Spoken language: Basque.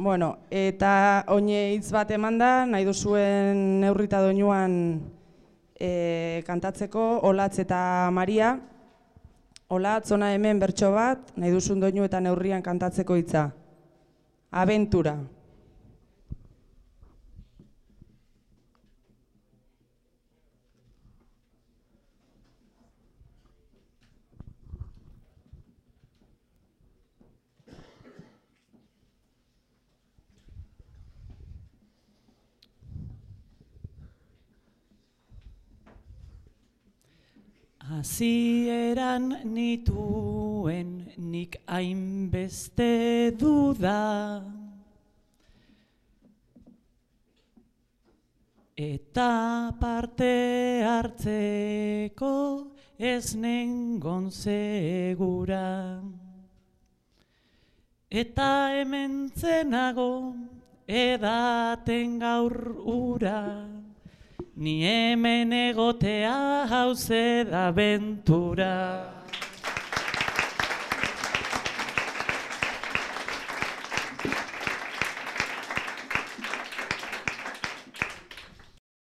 Bueno, eta oine hitz bat eman da, nahi duzuen neurrita doinuan e, kantatzeko, Olatz eta Maria. Olatz, ona hemen bertso bat, nahi duzun doinu eta neurrian kantatzeko hitza. Aventura. Hasieran nituen nik hainbeste duda. Eta parte hartzeko ez nengon segura. Eta hemen zenago edaten gaur ura Ni hemen egotea hauze da bentura.